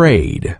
Trade.